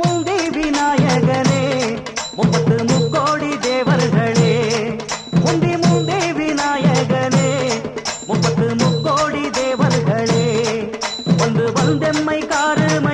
மூந்தி விநாயகனே முப்பத்து முக்கோடி தேவர்களே. முந்தி மூந்தி விநாயகனே முப்பத்து முக்கோடி தேவர்களே. வந்து வந்தெம்மை காரும